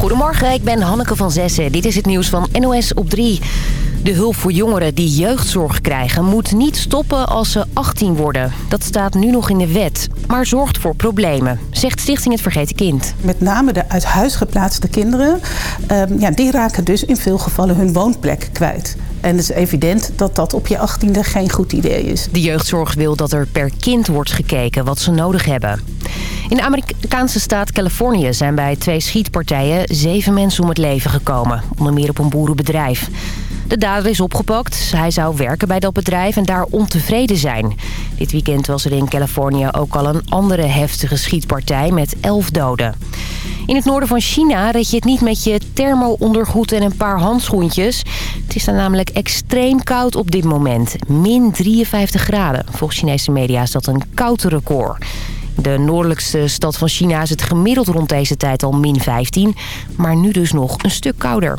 Goedemorgen, ik ben Hanneke van Zessen. Dit is het nieuws van NOS op 3. De hulp voor jongeren die jeugdzorg krijgen moet niet stoppen als ze 18 worden. Dat staat nu nog in de wet, maar zorgt voor problemen, zegt Stichting Het Vergeten Kind. Met name de uit huis geplaatste kinderen, ehm, ja, die raken dus in veel gevallen hun woonplek kwijt. En het is evident dat dat op je 18e geen goed idee is. De jeugdzorg wil dat er per kind wordt gekeken wat ze nodig hebben. In de Amerikaanse staat Californië zijn bij twee schietpartijen zeven mensen om het leven gekomen. Onder meer op een boerenbedrijf. De dader is opgepakt. Hij zou werken bij dat bedrijf en daar ontevreden zijn. Dit weekend was er in Californië ook al een andere heftige schietpartij met elf doden. In het noorden van China red je het niet met je thermo-ondergoed en een paar handschoentjes. Het is daar namelijk extreem koud op dit moment. Min 53 graden. Volgens Chinese media is dat een koude record. De noordelijkste stad van China is het gemiddeld rond deze tijd al min 15. Maar nu dus nog een stuk kouder.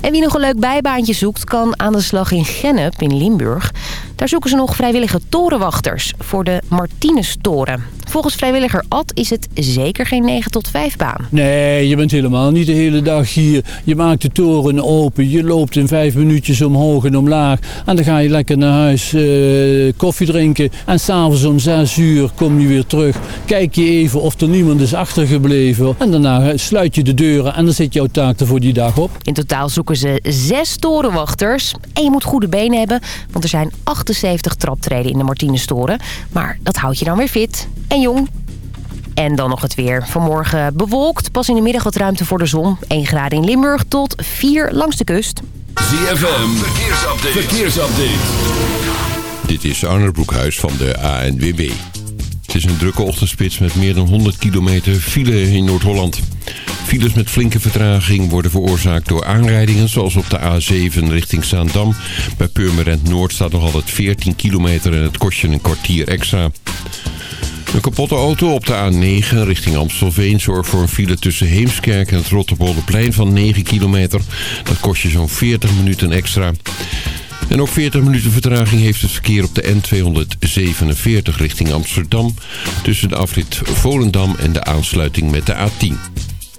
En wie nog een leuk bijbaantje zoekt, kan aan de slag in Gennep in Limburg. Daar zoeken ze nog vrijwillige torenwachters voor de Martinestoren. Volgens vrijwilliger Ad is het zeker geen 9 tot 5 baan. Nee, je bent helemaal niet de hele dag hier. Je maakt de toren open, je loopt in vijf minuutjes omhoog en omlaag. En dan ga je lekker naar huis uh, koffie drinken. En s'avonds om 6 uur kom je weer terug. Kijk je even of er niemand is achtergebleven. En daarna sluit je de deuren en dan zit jouw taak er voor die dag op. In totaal zoeken ze zes torenwachters. En je moet goede benen hebben, want er zijn 78 traptreden in de Martinestoren. Maar dat houdt je dan weer fit en jong. En dan nog het weer. Vanmorgen bewolkt, pas in de middag wat ruimte voor de zon. 1 graden in Limburg tot 4 langs de kust. ZFM, verkeersupdate. verkeersupdate. Dit is Arne Broekhuis van de ANWB. Het is een drukke ochtendspits met meer dan 100 kilometer file in Noord-Holland. Files met flinke vertraging worden veroorzaakt door aanrijdingen... zoals op de A7 richting Zaandam. Bij Purmerend Noord staat nog altijd 14 kilometer en het kost je een kwartier extra. Een kapotte auto op de A9 richting Amstelveen zorgt voor een file tussen Heemskerk en het Rotterpolderplein van 9 kilometer. Dat kost je zo'n 40 minuten extra. En ook 40 minuten vertraging heeft het verkeer op de N247 richting Amsterdam... tussen de afrit Volendam en de aansluiting met de A10.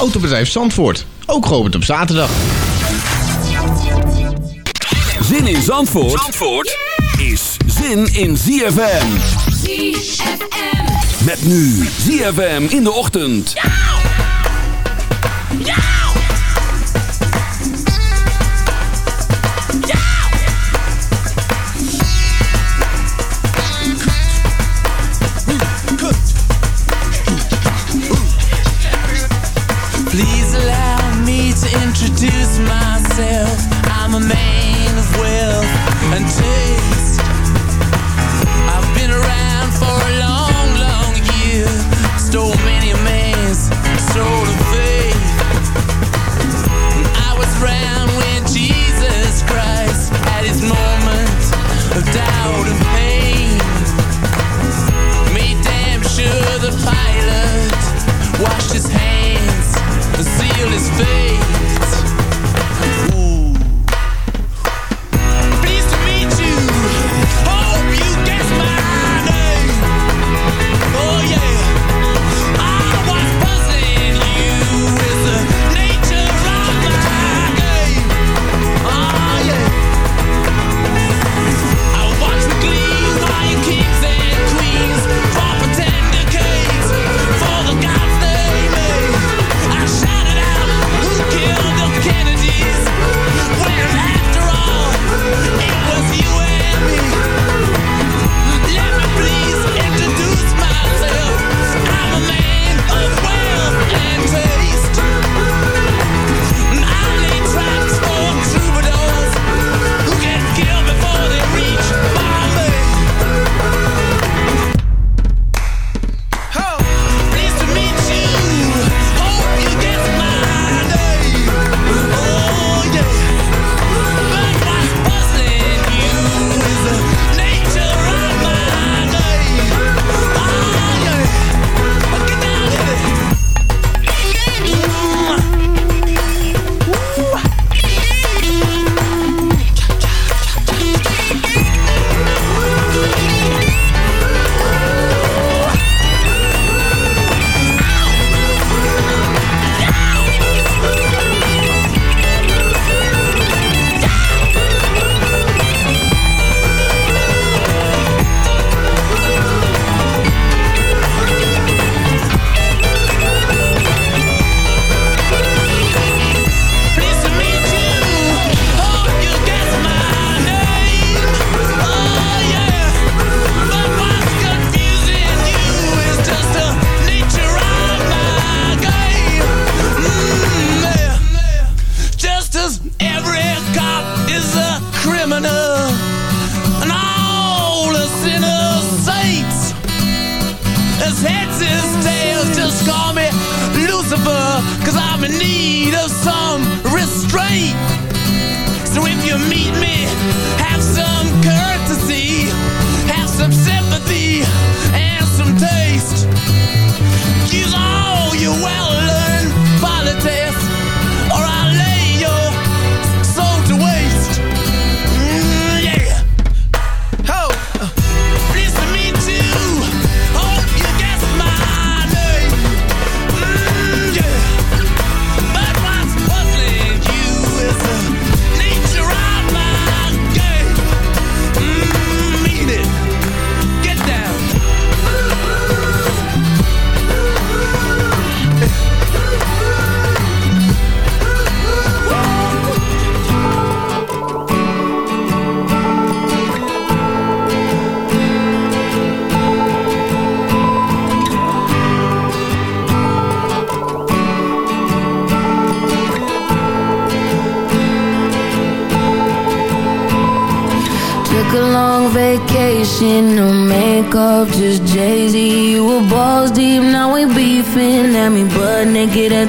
Autobedrijf Zandvoort, ook geopend op zaterdag. Zin in Zandvoort, Zandvoort is zin in ZFM. ZFM. Met nu ZFM in de ochtend.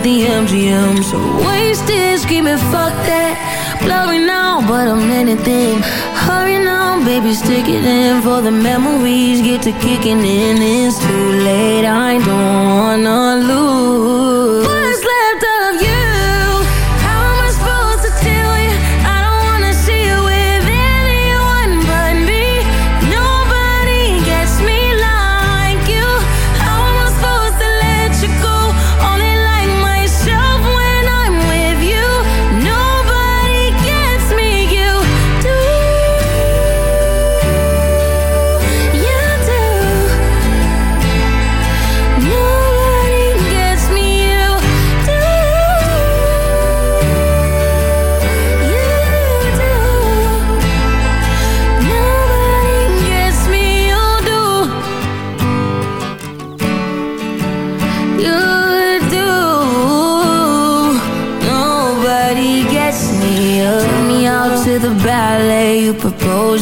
at the MGM. So wasted, screaming, fuck that. Blurry now, but I'm anything. Hurry now, baby, stick it in. For the memories get to kicking in. It's too late, I don't wanna lose.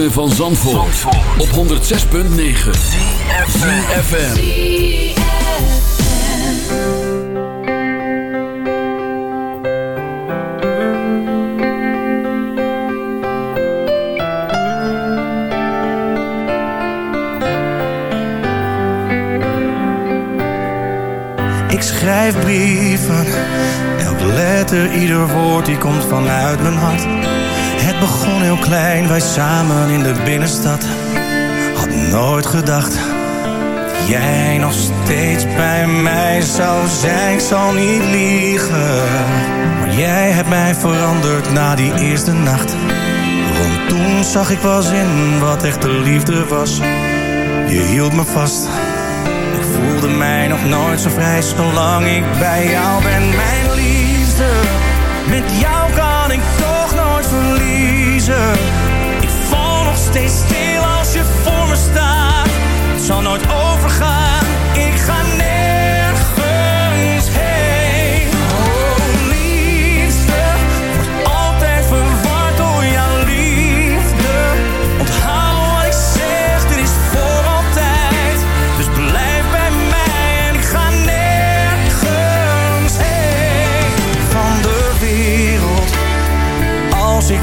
van Zandvoort, op 106.9 CFFM Ik schrijf brieven, elke letter, ieder woord die komt vanuit mijn hart. Begon heel klein, wij samen in de binnenstad. Had nooit gedacht jij nog steeds bij mij zou zijn. Ik zal niet liegen, maar jij hebt mij veranderd na die eerste nacht. Want toen zag ik pas in wat echte liefde was. Je hield me vast voelde mij nog nooit zo vrij zolang ik bij jou ben. Mijn liefde, met jou kan ik toch Ik val nog steeds stil als je voor me staat. Het zal nooit overgaan, ik ga nergens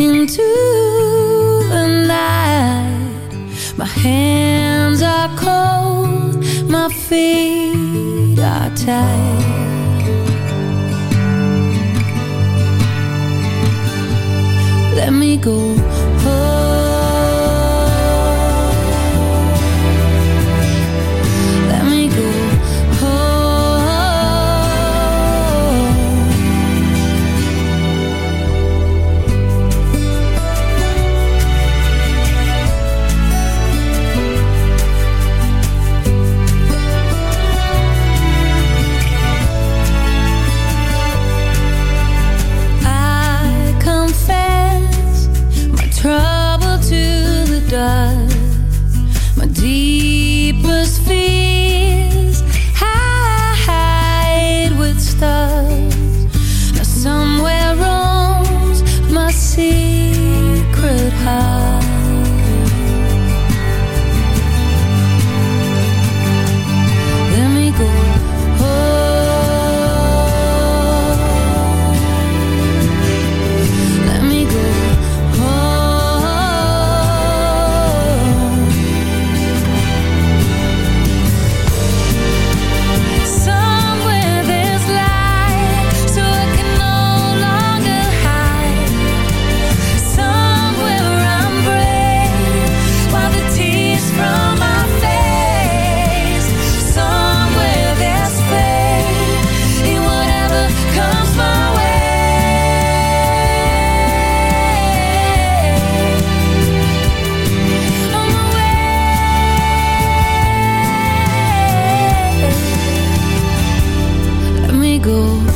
into the night. My hands are cold, my feet are tied. Let me go go.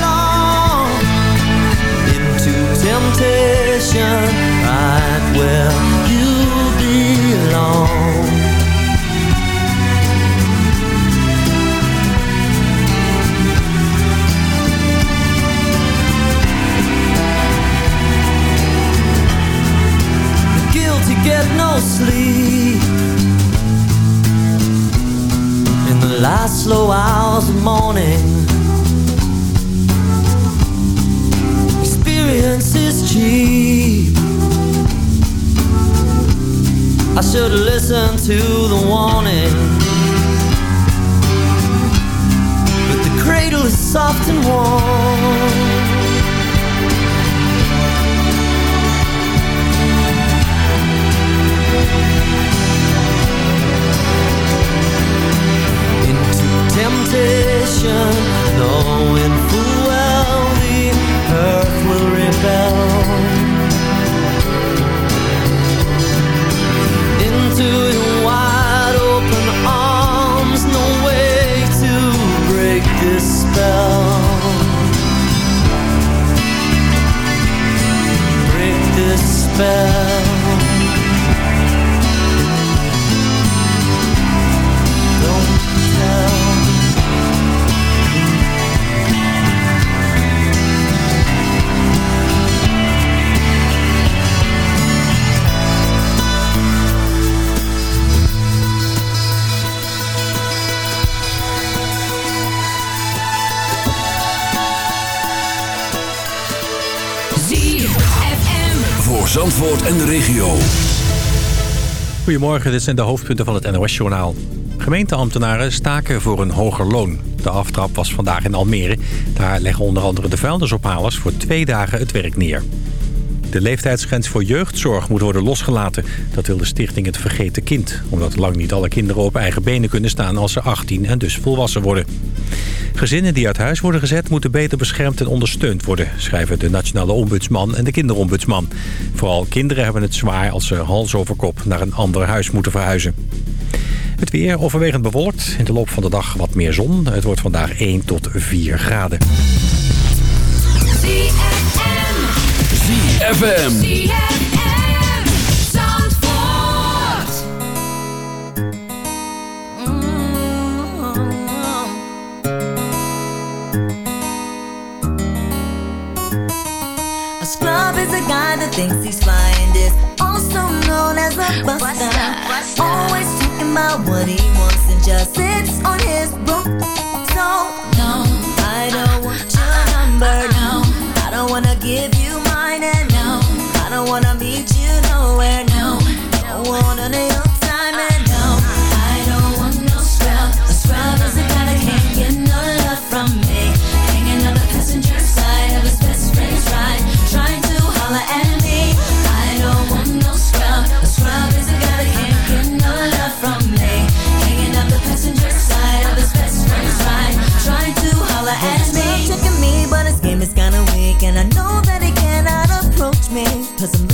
Long. Into temptation, right where you belong. Get no sleep in the last slow hours of morning. Experience is cheap. I should have listened to the warning. Goedemorgen, dit zijn de hoofdpunten van het NOS-journaal. Gemeenteambtenaren staken voor een hoger loon. De aftrap was vandaag in Almere. Daar leggen onder andere de vuilnisophalers voor twee dagen het werk neer. De leeftijdsgrens voor jeugdzorg moet worden losgelaten. Dat wil de stichting Het Vergeten Kind. Omdat lang niet alle kinderen op eigen benen kunnen staan als ze 18 en dus volwassen worden. Gezinnen die uit huis worden gezet moeten beter beschermd en ondersteund worden... schrijven de Nationale Ombudsman en de Kinderombudsman. Vooral kinderen hebben het zwaar als ze hals over kop naar een ander huis moeten verhuizen. Het weer overwegend bewolkt. In de loop van de dag wat meer zon. Het wordt vandaag 1 tot 4 graden. ZFM. thinks he's flying this, also known as a buster. Always talking about what he wants and just sits on his broom. So, no, I don't want your number. Cause I'm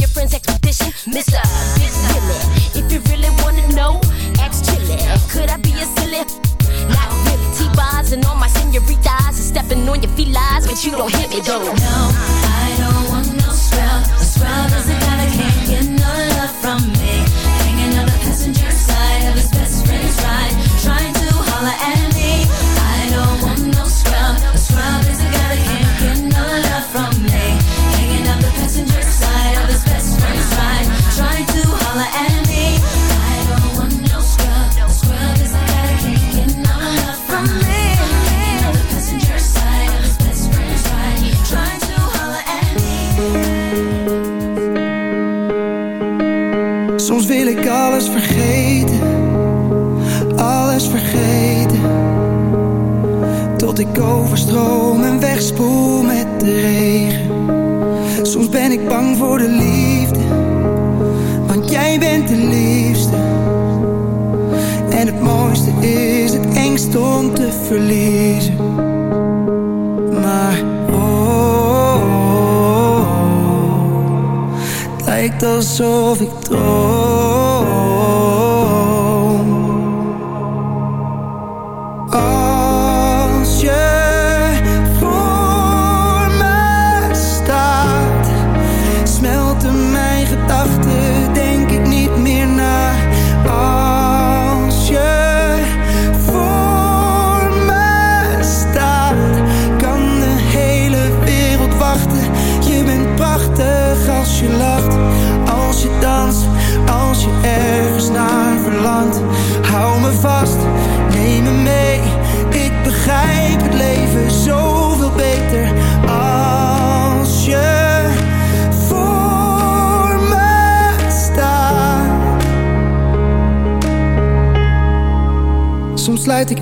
lies, but you don't hit me though. No. alles vergeten, alles vergeten. Tot ik overstroom en wegspoel met de regen. Soms ben ik bang voor de liefde, want jij bent de liefste. En het mooiste is het engst om te verliezen. Maar lijkt alsof ik droom.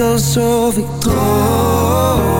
Alsof ik droom.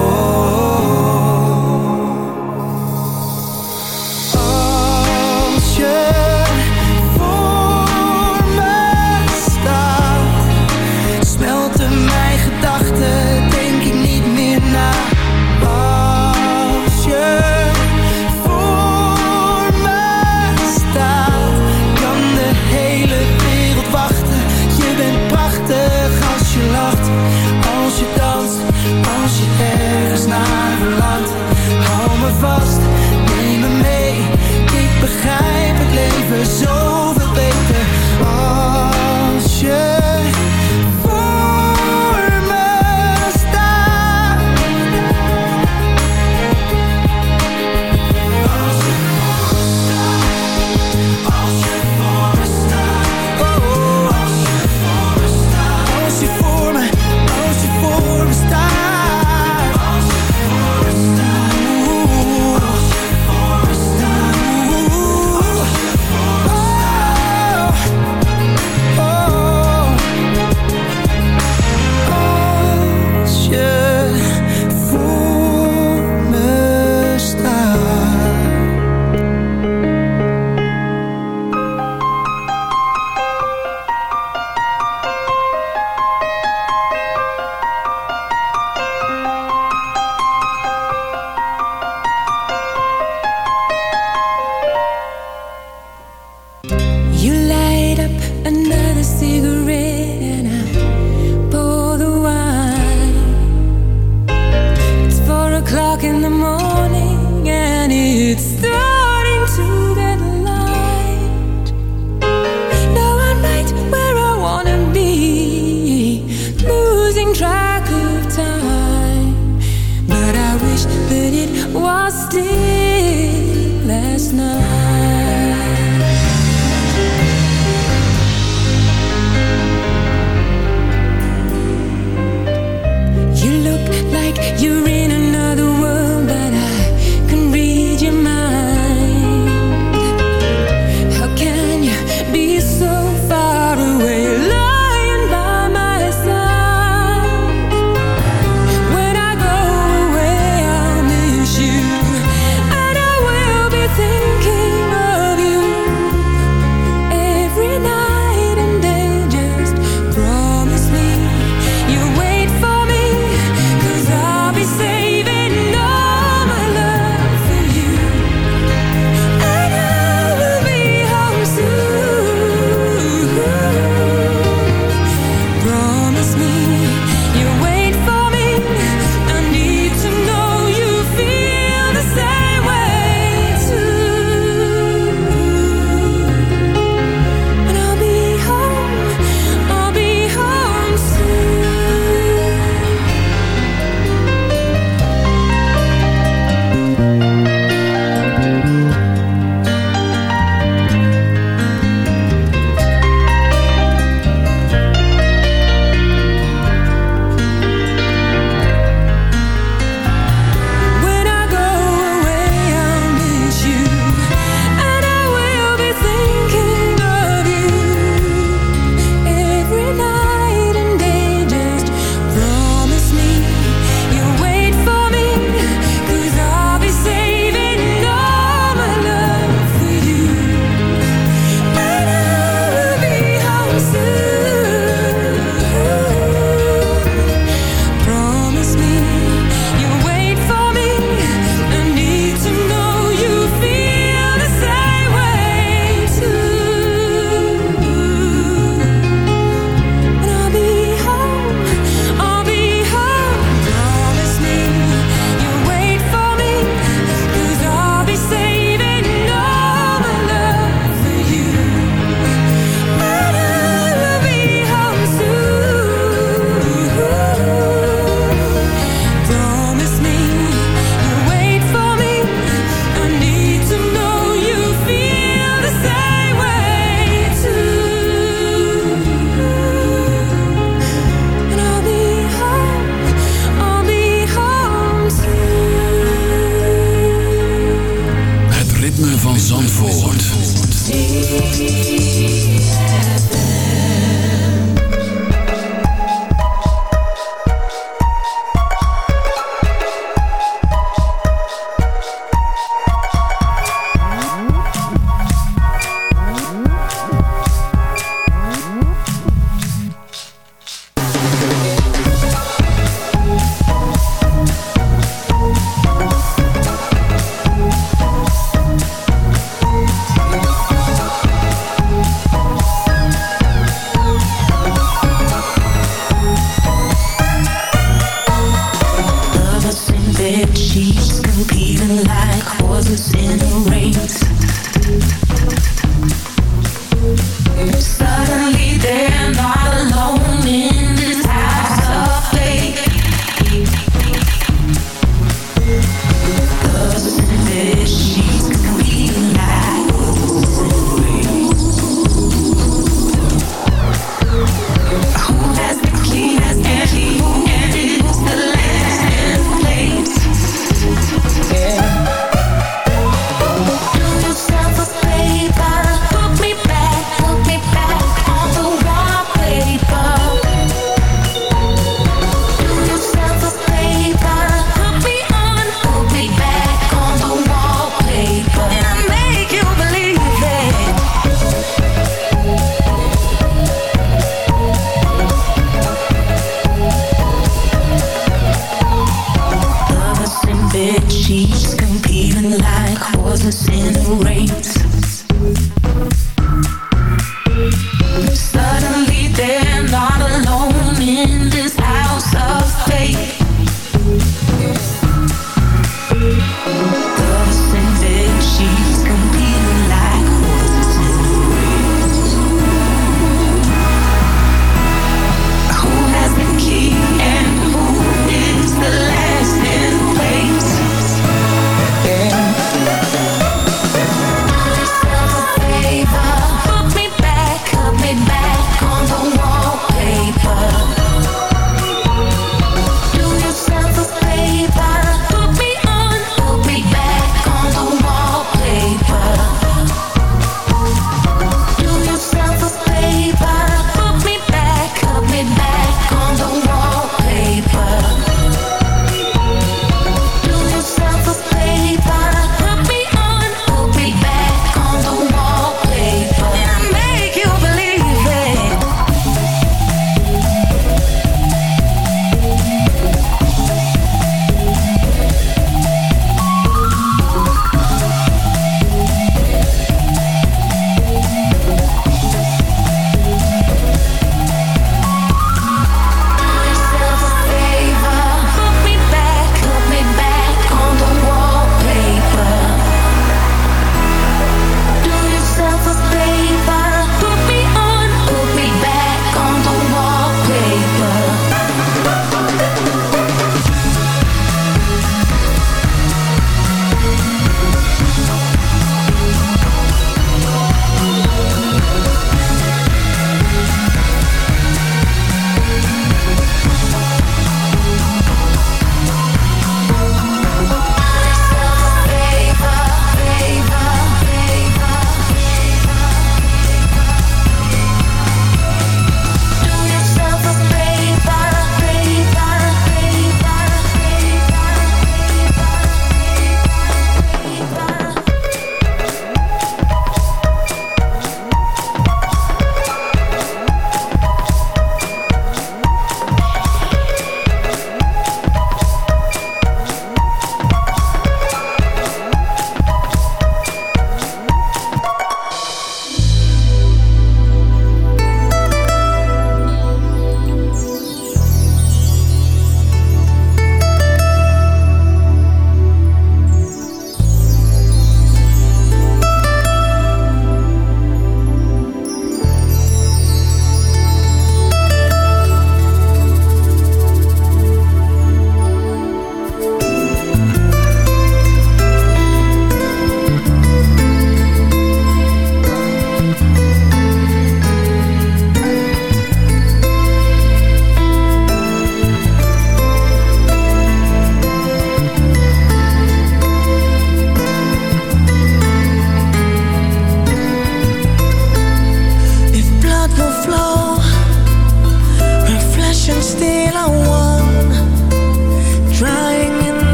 Bed sheets competing like horses in a race.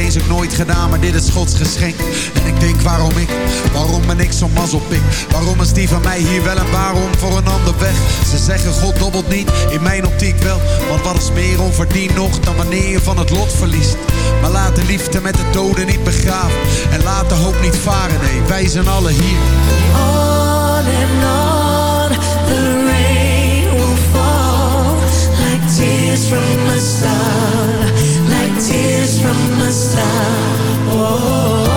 Eens, ik nooit gedaan, maar dit is Gods geschenk. En ik denk waarom ik, waarom ben ik zo'n mazzelpik Waarom is die van mij hier wel en waarom voor een ander weg? Ze zeggen God dobbelt niet, in mijn optiek wel. Want wat is meer onverdiend nog dan wanneer je van het lot verliest? Maar laat de liefde met de doden niet begraven. En laat de hoop niet varen, nee, wij zijn alle hier. On and on, the rain will fall. Like tears from a star, like tears from a star. On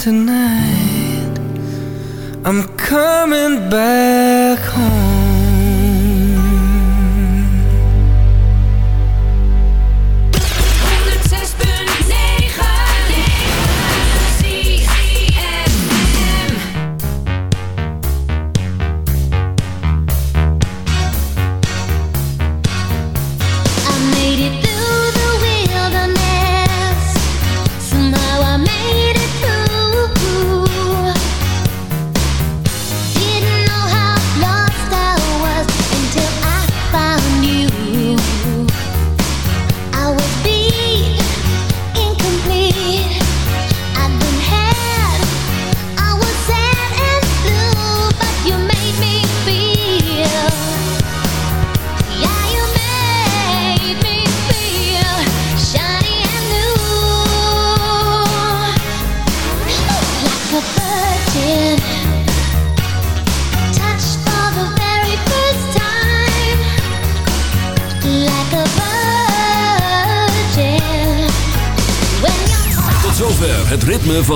tonight. I'm coming back home.